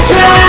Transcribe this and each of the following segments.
Hallelujah.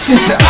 いやー、きついっす。